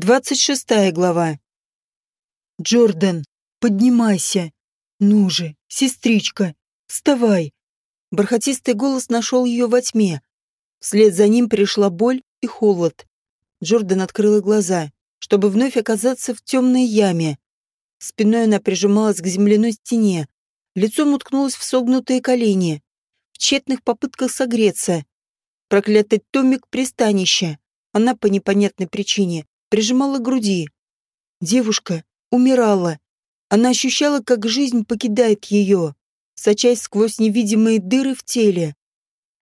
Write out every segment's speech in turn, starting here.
Двадцать шестая глава. «Джордан, поднимайся! Ну же, сестричка, вставай!» Бархатистый голос нашел ее во тьме. Вслед за ним пришла боль и холод. Джордан открыла глаза, чтобы вновь оказаться в темной яме. Спиной она прижималась к земляной стене, лицом уткнулась в согнутые колени, в тщетных попытках согреться. Проклятый томик пристанища. Она по непонятной причине прижимала к груди. Девушка умирала. Она ощущала, как жизнь покидает ее, сочась сквозь невидимые дыры в теле.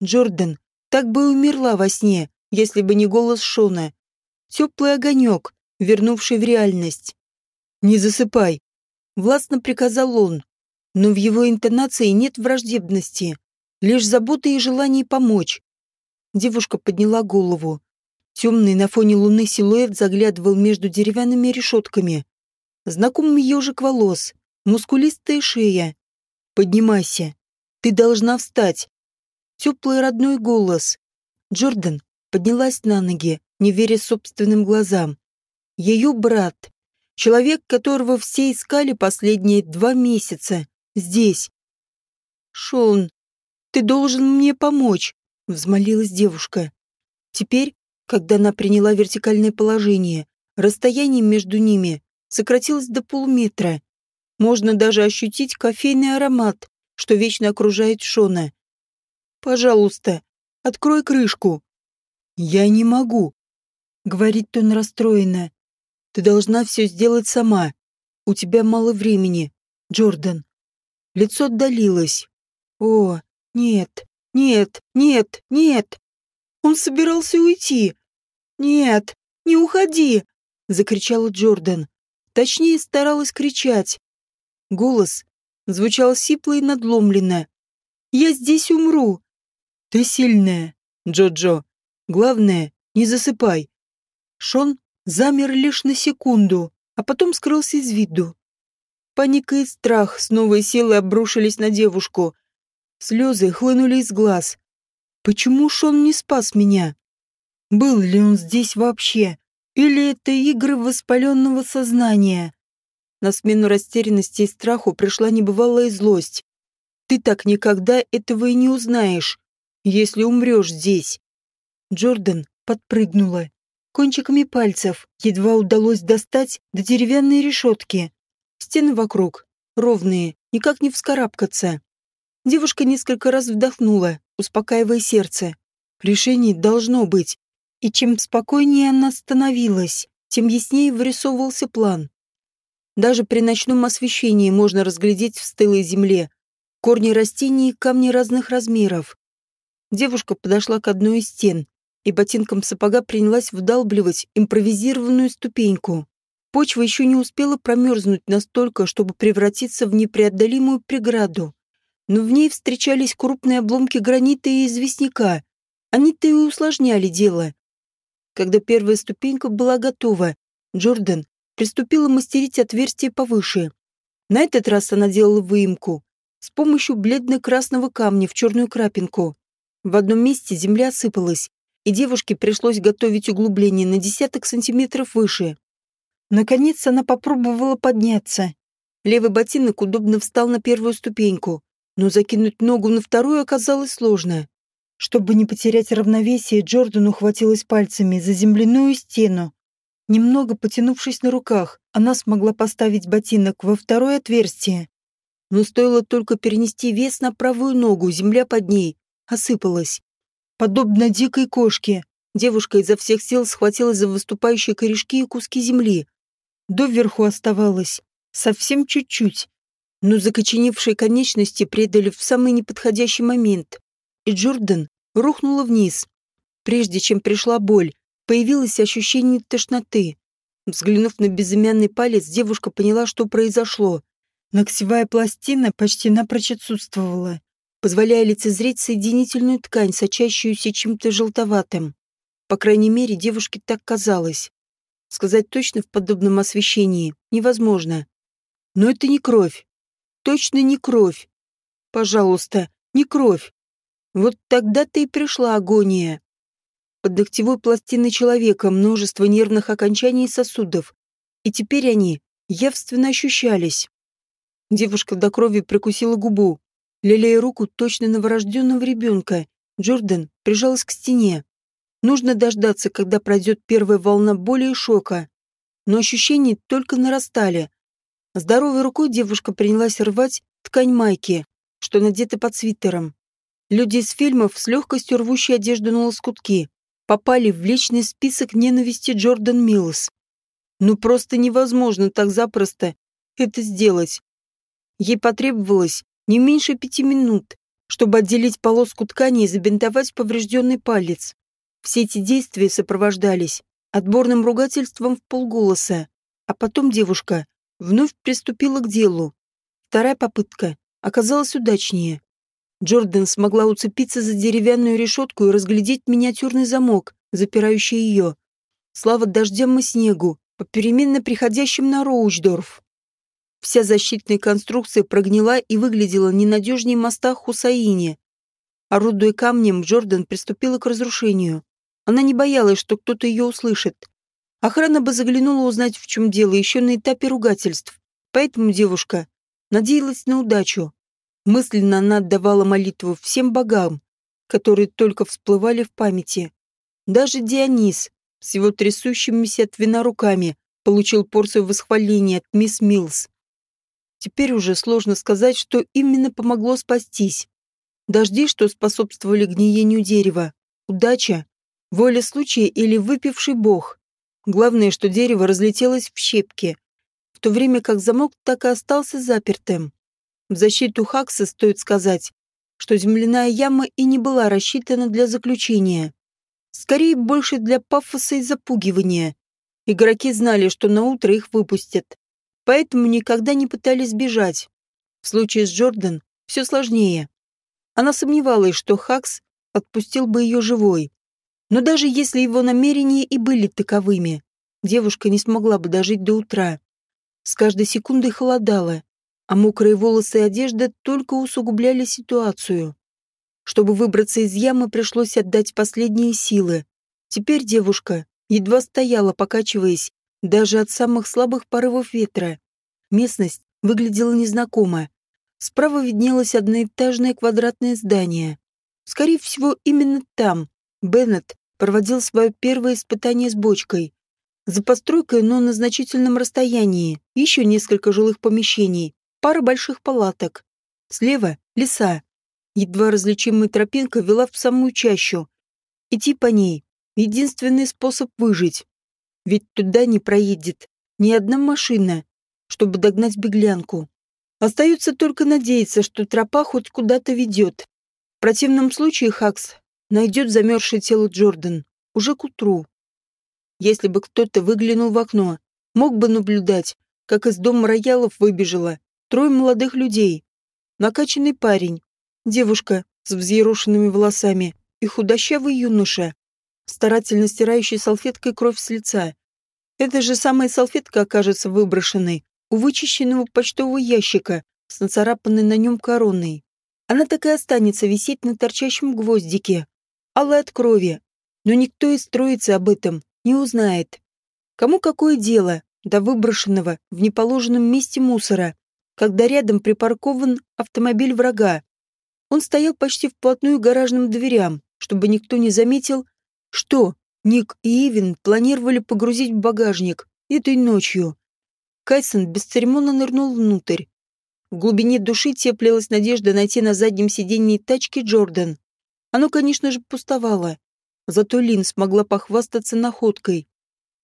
Джордан так бы и умерла во сне, если бы не голос Шона. Теплый огонек, вернувший в реальность. «Не засыпай», — властно приказал он. Но в его интонации нет враждебности, лишь заботы и желание помочь. Девушка подняла голову. Темный на фоне луны силуэт заглядывал между деревянными решетками. Знакомый ежик волос, мускулистая шея. «Поднимайся. Ты должна встать». Теплый родной голос. Джордан поднялась на ноги, не веря собственным глазам. Ее брат, человек, которого все искали последние два месяца, здесь. «Шон, ты должен мне помочь», — взмолилась девушка. Теперь когда она приняла вертикальное положение, расстояние между ними сократилось до полуметра. Можно даже ощутить кофейный аромат, что вечно окружает Шона. «Пожалуйста, открой крышку». «Я не могу», — говорит он расстроенно. «Ты должна все сделать сама. У тебя мало времени, Джордан». Лицо отдалилось. «О, нет, нет, нет, нет!» Он собирался уйти. «Нет, не уходи!» — закричала Джордан. Точнее, старалась кричать. Голос звучал сипло и надломленно. «Я здесь умру!» «Ты сильная, Джо-Джо. Главное, не засыпай». Шон замер лишь на секунду, а потом скрылся из виду. Паника и страх с новой силой обрушились на девушку. Слезы хлынули из глаз. Почему Шон не спас меня? Был ли он здесь вообще? Или это игры воспаленного сознания? На смену растерянности и страху пришла небывалая злость. Ты так никогда этого и не узнаешь, если умрешь здесь. Джордан подпрыгнула. Кончиками пальцев едва удалось достать до деревянной решетки. Стены вокруг ровные, никак не вскарабкаться. Девушка несколько раз вдохнула, успокаивая сердце. Решение должно быть. И чем спокойнее она становилась, тем яснее вырисовывался план. Даже при ночном освещении можно разглядеть в стылой земле корни растений и камни разных размеров. Девушка подошла к одной из стен и ботинком сапога принялась вдалбливать импровизированную ступеньку. Почва еще не успела промерзнуть настолько, чтобы превратиться в непреодолимую преграду но в ней встречались крупные обломки гранита и известняка. Они-то и усложняли дело. Когда первая ступенька была готова, Джордан приступила мастерить отверстие повыше. На этот раз она делала выемку с помощью бледно-красного камня в черную крапинку. В одном месте земля осыпалась, и девушке пришлось готовить углубление на десяток сантиметров выше. Наконец она попробовала подняться. Левый ботинок удобно встал на первую ступеньку, но закинуть ногу на вторую оказалось сложно. Чтобы не потерять равновесие, Джордан ухватилась пальцами за земляную стену. Немного потянувшись на руках, она смогла поставить ботинок во второе отверстие. Но стоило только перенести вес на правую ногу, земля под ней осыпалась. Подобно дикой кошке, девушка изо всех сил схватилась за выступающие корешки и куски земли. Доверху оставалось совсем чуть-чуть, но закоченевшие конечности предали в самый неподходящий момент, и Джордан рухнула вниз. Прежде чем пришла боль, появилось ощущение тошноты. Взглянув на безымянный палец, девушка поняла, что произошло. Ногсевая пластина почти напрочь отсутствовала, позволяя лицезреть соединительную ткань, сочащуюся чем-то желтоватым. По крайней мере, девушке так казалось. Сказать точно в подобном освещении невозможно. Но это не кровь точно не кровь. Пожалуйста, не кровь. Вот тогда-то и пришла агония. под ногтевой пластиной человека множество нервных окончаний и сосудов, и теперь они явственно ощущались. Девушка до крови прикусила губу, лелея руку точно новорожденного ребенка. Джордан прижалась к стене. Нужно дождаться, когда пройдет первая волна боли и шока. Но ощущения только нарастали. Здоровой рукой девушка принялась рвать ткань майки, что надета под свитером. Люди из фильмов с легкостью рвущие одежду на лоскутки попали в личный список ненависти Джордан Миллс. Ну просто невозможно так запросто это сделать. Ей потребовалось не меньше пяти минут, чтобы отделить полоску ткани и забинтовать поврежденный палец. Все эти действия сопровождались отборным ругательством в полголоса, а потом девушка вновь приступила к делу. Вторая попытка оказалась удачнее. Джордан смогла уцепиться за деревянную решетку и разглядеть миниатюрный замок, запирающий ее. Слава дождям и снегу, попеременно приходящим на Роучдорф. Вся защитная конструкция прогнила и выглядела ненадежнее моста Хусаини. Орудуя камнем, Джордан приступила к разрушению. Она не боялась, что кто-то ее услышит. Охрана бы заглянула узнать, в чем дело, еще на этапе ругательств. Поэтому девушка надеялась на удачу. Мысленно она отдавала молитву всем богам, которые только всплывали в памяти. Даже Дионис с его трясущимися от вина руками получил порцию восхваления от мисс Милс. Теперь уже сложно сказать, что именно помогло спастись. Дожди, что способствовали гниению дерева, удача, воля случая или выпивший бог. Главное, что дерево разлетелось в щепки, в то время как замок так и остался запертым. В защиту Хакса стоит сказать, что земляная яма и не была рассчитана для заключения. Скорее, больше для пафоса и запугивания. Игроки знали, что на утро их выпустят. Поэтому никогда не пытались бежать. В случае с Джордан все сложнее. Она сомневалась, что Хакс отпустил бы ее живой. Но даже если его намерения и были таковыми, девушка не смогла бы дожить до утра. С каждой секундой холодало, а мокрые волосы и одежда только усугубляли ситуацию. Чтобы выбраться из ямы, пришлось отдать последние силы. Теперь девушка едва стояла, покачиваясь, даже от самых слабых порывов ветра. Местность выглядела незнакомо. Справа виднелось одноэтажное квадратное здание. Скорее всего, именно там Беннет проводил свое первое испытание с бочкой. За постройкой, но на значительном расстоянии, еще несколько жилых помещений, пара больших палаток. Слева — леса, Едва различимая тропинка вела в самую чащу. Идти по ней — единственный способ выжить. Ведь туда не проедет ни одна машина, чтобы догнать беглянку. Остается только надеяться, что тропа хоть куда-то ведет. В противном случае Хакс найдет замерзшее тело Джордан уже к утру. Если бы кто-то выглянул в окно, мог бы наблюдать, как из дома роялов выбежало трое молодых людей. Накачанный парень, Девушка с взъерошенными волосами и худощавый юноша, старательно стирающий салфеткой кровь с лица. Эта же самая салфетка окажется выброшенной у вычищенного почтового ящика с нацарапанной на нем короной. Она так и останется висеть на торчащем гвоздике, алой от крови, но никто из троицы об этом не узнает. Кому какое дело до выброшенного в неположенном месте мусора, когда рядом припаркован автомобиль врага, он стоял почти вплотную к гаражным дверям, чтобы никто не заметил, что Ник и Ивен планировали погрузить в багажник этой ночью. Кайсон бесцеремонно нырнул внутрь. В глубине души теплилась надежда найти на заднем сиденье тачки Джордан. Оно, конечно же, пустовало. Зато Лин смогла похвастаться находкой.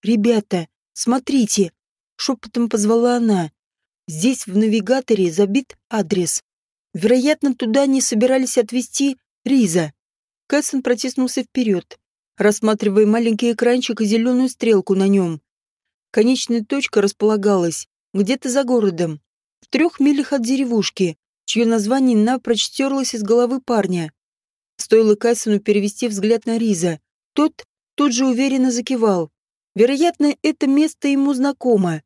«Ребята, смотрите!» — шепотом позвала она. «Здесь в навигаторе забит адрес. Вероятно, туда не собирались отвезти Риза. Кэссон протиснулся вперед, рассматривая маленький экранчик и зеленую стрелку на нем. Конечная точка располагалась где-то за городом, в трех милях от деревушки, чье название напрочь стерлось из головы парня. Стоило Кайсону перевести взгляд на Риза. Тот тут же уверенно закивал. Вероятно, это место ему знакомо.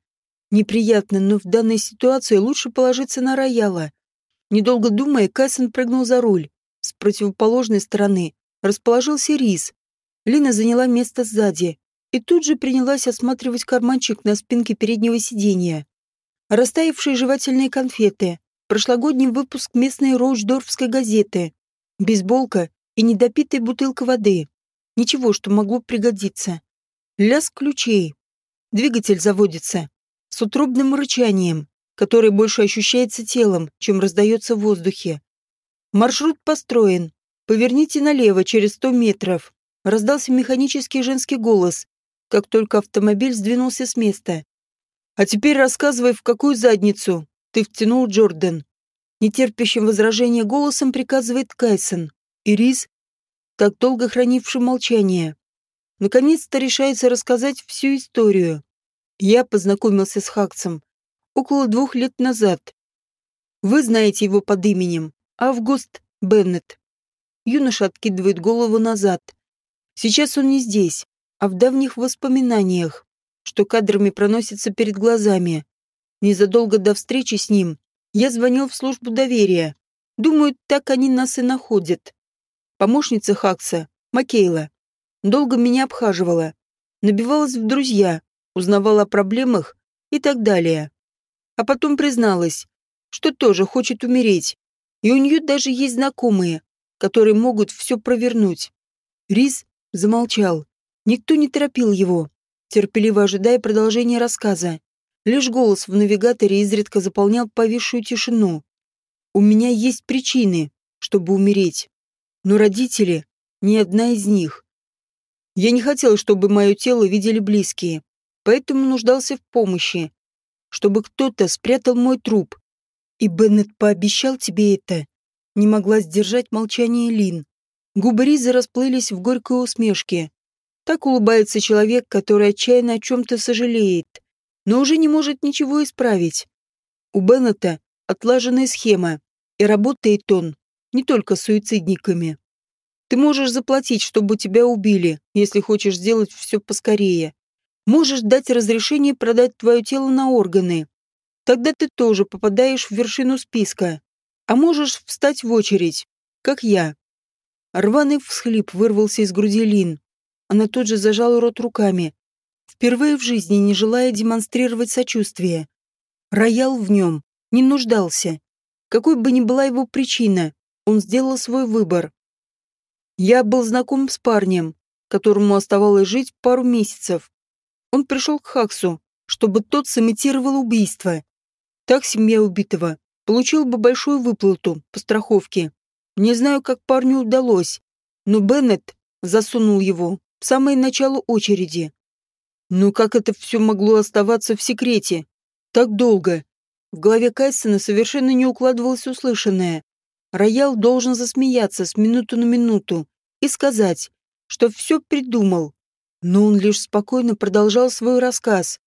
Неприятно, но в данной ситуации лучше положиться на рояла. Недолго думая, Кайсон прыгнул за руль. С противоположной стороны расположился Рис. Лина заняла место сзади и тут же принялась осматривать карманчик на спинке переднего сиденья. Растаявшие жевательные конфеты, прошлогодний выпуск местной роучдорфской газеты, бейсболка и недопитая бутылка воды. Ничего, что могло пригодиться. Лязг ключей. Двигатель заводится. С утробным рычанием, которое больше ощущается телом, чем раздается в воздухе. Маршрут построен. Поверните налево через сто метров. Раздался механический женский голос, как только автомобиль сдвинулся с места. А теперь рассказывай, в какую задницу ты втянул Джордан. Нетерпящим возражения голосом приказывает Кайсон. И Рис, так долго хранивший молчание, наконец-то решается рассказать всю историю. Я познакомился с Хаксом около двух лет назад. Вы знаете его под именем Август Беннет. Юноша откидывает голову назад. Сейчас он не здесь, а в давних воспоминаниях, что кадрами проносятся перед глазами. Незадолго до встречи с ним я звонил в службу доверия. Думаю, так они нас и находят. Помощница Хакса, Макейла, долго меня обхаживала, набивалась в друзья, узнавала о проблемах и так далее. А потом призналась, что тоже хочет умереть, и у нее даже есть знакомые, которые могут все провернуть. Рис замолчал. Никто не торопил его, терпеливо ожидая продолжения рассказа. Лишь голос в навигаторе изредка заполнял повисшую тишину. «У меня есть причины, чтобы умереть. Но родители — ни одна из них. Я не хотел, чтобы мое тело видели близкие поэтому нуждался в помощи, чтобы кто-то спрятал мой труп. И Беннет пообещал тебе это. Не могла сдержать молчание Лин. Губы Ризы расплылись в горькой усмешке. Так улыбается человек, который отчаянно о чем-то сожалеет, но уже не может ничего исправить. У Беннета отлаженная схема, и работает он не только с суицидниками. Ты можешь заплатить, чтобы тебя убили, если хочешь сделать все поскорее. Можешь дать разрешение продать твое тело на органы. Тогда ты тоже попадаешь в вершину списка. А можешь встать в очередь, как я. Рваный всхлип вырвался из груди Лин. Она тут же зажала рот руками, впервые в жизни не желая демонстрировать сочувствие. Роял в нем не нуждался. Какой бы ни была его причина, он сделал свой выбор. Я был знаком с парнем, которому оставалось жить пару месяцев. Он пришел к Хаксу, чтобы тот сымитировал убийство. Так семья убитого получила бы большую выплату по страховке. Не знаю, как парню удалось, но Беннет засунул его в самое начало очереди. Но как это все могло оставаться в секрете? Так долго. В голове Кайсона совершенно не укладывалось услышанное. Роял должен засмеяться с минуту на минуту и сказать, что все придумал, но он лишь спокойно продолжал свой рассказ.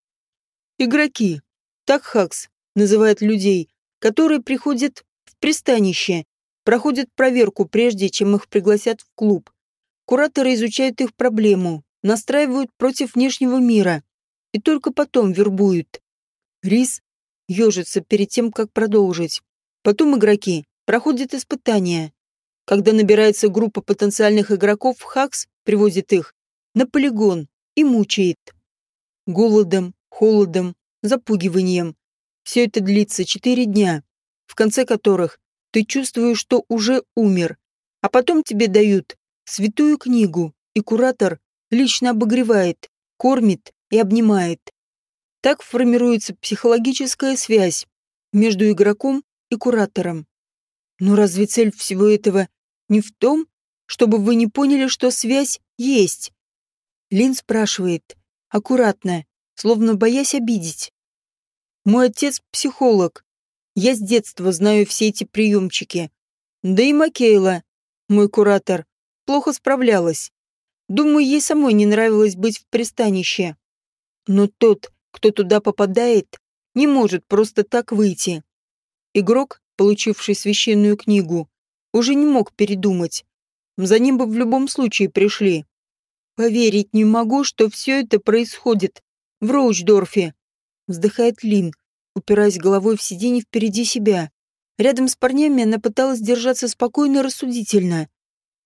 «Игроки. Так Хакс называет людей, которые приходят в пристанище, проходят проверку, прежде чем их пригласят в клуб. Кураторы изучают их проблему, настраивают против внешнего мира и только потом вербуют. Рис ежится перед тем, как продолжить. Потом игроки проходят испытания. Когда набирается группа потенциальных игроков, Хакс приводит их на полигон и мучает. Голодом, холодом, запугиванием. Все это длится четыре дня, в конце которых ты чувствуешь, что уже умер, а потом тебе дают святую книгу, и куратор лично обогревает, кормит и обнимает. Так формируется психологическая связь между игроком и куратором. Но разве цель всего этого не в том, чтобы вы не поняли, что связь есть? Лин спрашивает, аккуратно, словно боясь обидеть. Мой отец психолог. Я с детства знаю все эти приемчики. Да и Макейла, мой куратор, плохо справлялась. Думаю, ей самой не нравилось быть в пристанище. Но тот, кто туда попадает, не может просто так выйти. Игрок, получивший священную книгу, уже не мог передумать. За ним бы в любом случае пришли. Поверить не могу, что все это происходит в Роучдорфе. Вздыхает Лин, упираясь головой в сиденье впереди себя. Рядом с парнями она пыталась держаться спокойно и рассудительно.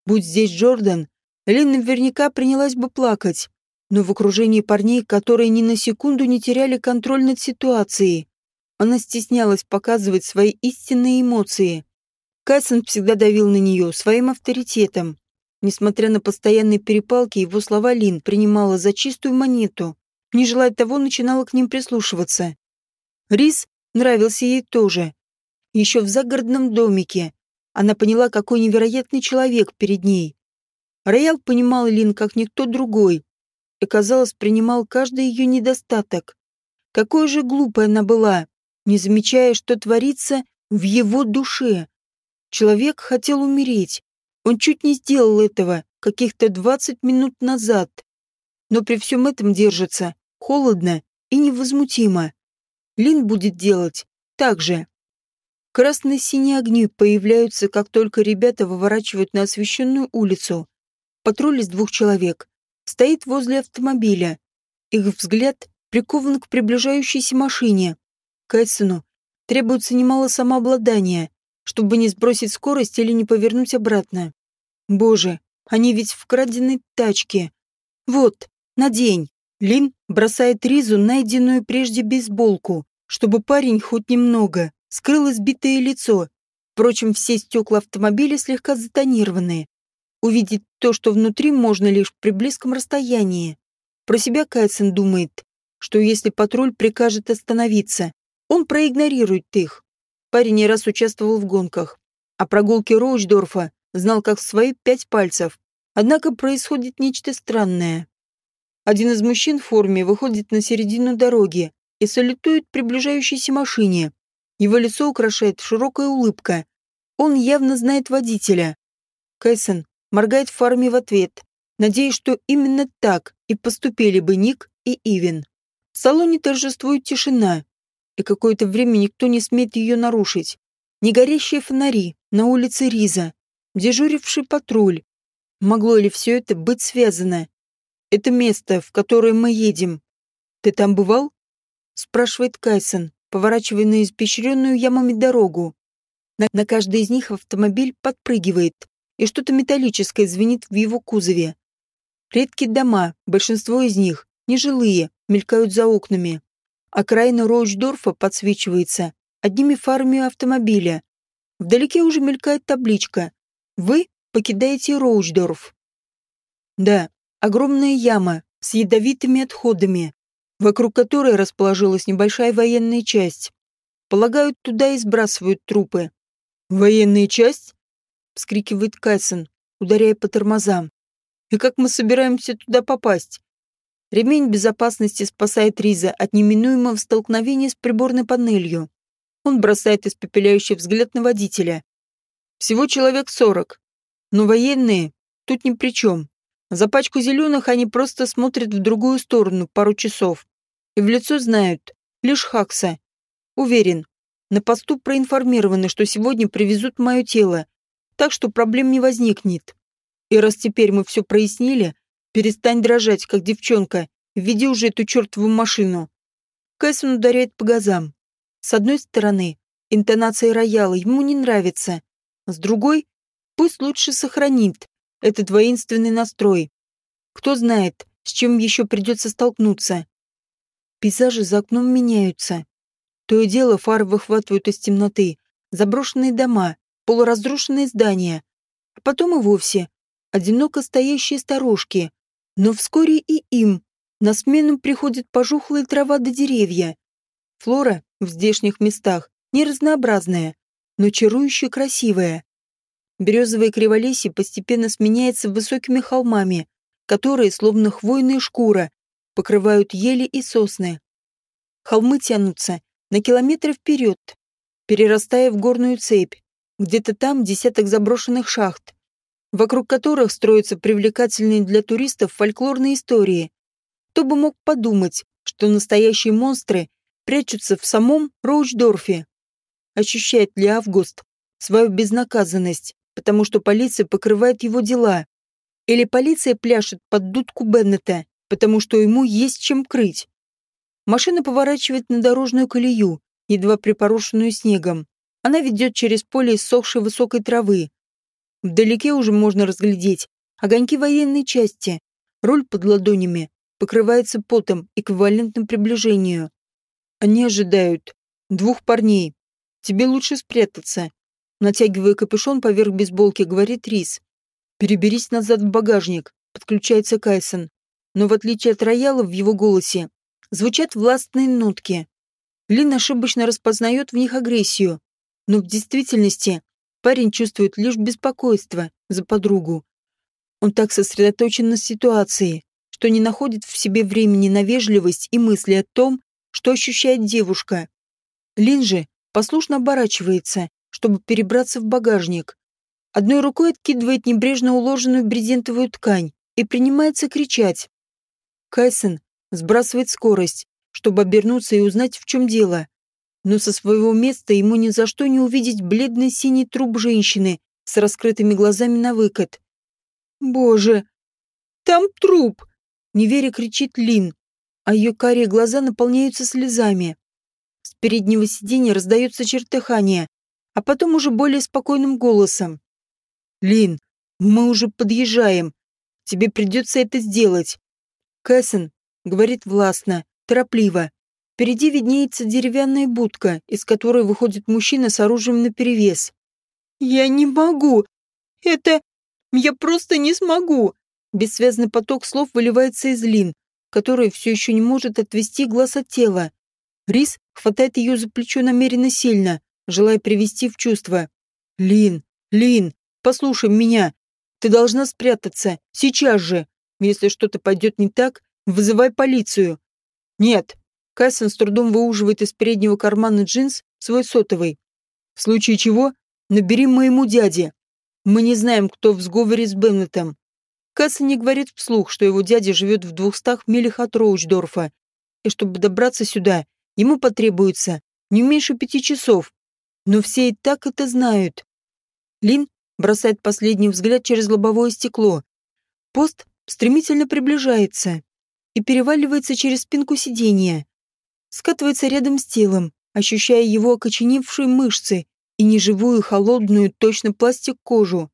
Будь здесь Джордан, Лин наверняка принялась бы плакать, но в окружении парней, которые ни на секунду не теряли контроль над ситуацией, она стеснялась показывать свои истинные эмоции. Кайсон всегда давил на нее своим авторитетом. Несмотря на постоянные перепалки, его слова Лин принимала за чистую монету, не желая того, начинала к ним прислушиваться. Рис нравился ей тоже. Еще в загородном домике она поняла, какой невероятный человек перед ней. Роял понимал Лин как никто другой и, казалось, принимал каждый ее недостаток. Какой же глупой она была, не замечая, что творится в его душе. Человек хотел умереть. Он чуть не сделал этого каких-то двадцать минут назад. Но при всем этом держится холодно и невозмутимо. Лин будет делать так же. Красно-синие огни появляются, как только ребята выворачивают на освещенную улицу. Патруль из двух человек стоит возле автомобиля. Их взгляд прикован к приближающейся машине. Кайсону требуется немало самообладания, чтобы не сбросить скорость или не повернуть обратно. Боже, они ведь в краденой тачке. Вот, надень. Лин бросает Ризу найденную прежде бейсболку, чтобы парень хоть немного скрыл избитое лицо. Впрочем, все стекла автомобиля слегка затонированы. Увидеть то, что внутри, можно лишь при близком расстоянии. Про себя Кайсон думает, что если патруль прикажет остановиться, он проигнорирует их. Парень не раз участвовал в гонках, а прогулки Роучдорфа знал как свои пять пальцев. Однако происходит нечто странное. Один из мужчин в форме выходит на середину дороги и салютует приближающейся машине. Его лицо украшает широкая улыбка. Он явно знает водителя. Кэссон моргает в форме в ответ, надеясь, что именно так и поступили бы Ник и Ивен. В салоне торжествует тишина, и какое-то время никто не смеет ее нарушить. Негорящие фонари на улице Риза, дежуривший патруль. Могло ли все это быть связано? Это место, в которое мы едем. Ты там бывал? Спрашивает Кайсон, поворачивая на испещренную ямами дорогу. На, на каждой из них автомобиль подпрыгивает, и что-то металлическое звенит в его кузове. Редкие дома, большинство из них, нежилые, мелькают за окнами. Окраина Роучдорфа подсвечивается одними фарами автомобиля. Вдалеке уже мелькает табличка «Вы покидаете Роучдорф». Да, огромная яма с ядовитыми отходами, вокруг которой расположилась небольшая военная часть. Полагают, туда и сбрасывают трупы. «Военная часть?» — вскрикивает Кайсон, ударяя по тормозам. «И как мы собираемся туда попасть?» Ремень безопасности спасает Риза от неминуемого столкновения с приборной панелью. Он бросает испепеляющий взгляд на водителя. Всего человек сорок. Но военные тут ни при чем. За пачку зеленых они просто смотрят в другую сторону пару часов. И в лицо знают лишь Хакса. Уверен, на посту проинформированы, что сегодня привезут мое тело, так что проблем не возникнет. И раз теперь мы все прояснили, Перестань дрожать, как девчонка. Введи уже эту чертову машину. Кэссон ударяет по газам. С одной стороны, интонация рояла ему не нравится. С другой, пусть лучше сохранит этот воинственный настрой. Кто знает, с чем еще придется столкнуться. Пейзажи за окном меняются. То и дело фары выхватывают из темноты. Заброшенные дома, полуразрушенные здания. А потом и вовсе одиноко стоящие сторожки, но вскоре и им на смену приходит пожухлая трава до деревья. Флора в здешних местах не разнообразная, но чарующе красивая. Березовое криволесье постепенно сменяется высокими холмами, которые, словно хвойная шкура, покрывают ели и сосны. Холмы тянутся на километры вперед, перерастая в горную цепь. Где-то там десяток заброшенных шахт, вокруг которых строятся привлекательные для туристов фольклорные истории. Кто бы мог подумать, что настоящие монстры прячутся в самом Роучдорфе. Ощущает ли Август свою безнаказанность, потому что полиция покрывает его дела? Или полиция пляшет под дудку Беннета, потому что ему есть чем крыть? Машина поворачивает на дорожную колею, едва припорошенную снегом. Она ведет через поле иссохшей высокой травы, Вдалеке уже можно разглядеть огоньки военной части, руль под ладонями, покрывается потом, эквивалентным приближению. Они ожидают. Двух парней. Тебе лучше спрятаться. Натягивая капюшон поверх бейсболки, говорит Рис. Переберись назад в багажник, подключается Кайсон. Но в отличие от рояла в его голосе, звучат властные нотки. Лин ошибочно распознает в них агрессию, но в действительности парень чувствует лишь беспокойство за подругу. Он так сосредоточен на ситуации, что не находит в себе времени на вежливость и мысли о том, что ощущает девушка. Лин же послушно оборачивается, чтобы перебраться в багажник. Одной рукой откидывает небрежно уложенную брезентовую ткань и принимается кричать. Кайсон сбрасывает скорость, чтобы обернуться и узнать, в чем дело. Но со своего места ему ни за что не увидеть бледный синий труп женщины с раскрытыми глазами на выкат. «Боже! Там труп!» — неверя кричит Лин, а ее карие глаза наполняются слезами. С переднего сиденья раздается чертыхание, а потом уже более спокойным голосом. «Лин, мы уже подъезжаем. Тебе придется это сделать». Кэссен говорит властно, торопливо. Впереди виднеется деревянная будка, из которой выходит мужчина с оружием наперевес. «Я не могу! Это... Я просто не смогу!» Бессвязный поток слов выливается из Лин, которая все еще не может отвести глаз от тела. Рис хватает ее за плечо намеренно сильно, желая привести в чувство. «Лин, Лин, послушай меня. Ты должна спрятаться. Сейчас же. Если что-то пойдет не так, вызывай полицию». «Нет». Кайсон с трудом выуживает из переднего кармана джинс свой сотовый. «В случае чего, набери моему дяде. Мы не знаем, кто в сговоре с Беннетом. Касса не говорит вслух, что его дядя живет в двухстах милях от Роучдорфа, и чтобы добраться сюда, ему потребуется не меньше пяти часов. Но все и так это знают. Лин бросает последний взгляд через лобовое стекло. Пост стремительно приближается и переваливается через спинку сиденья. Скатывается рядом с телом, ощущая его окоченевшие мышцы и неживую, холодную, точно пластик кожу.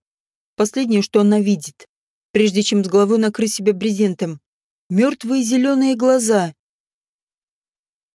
Последнее, что она видит прежде чем с головой накрыть себя брезентом. Мертвые зеленые глаза,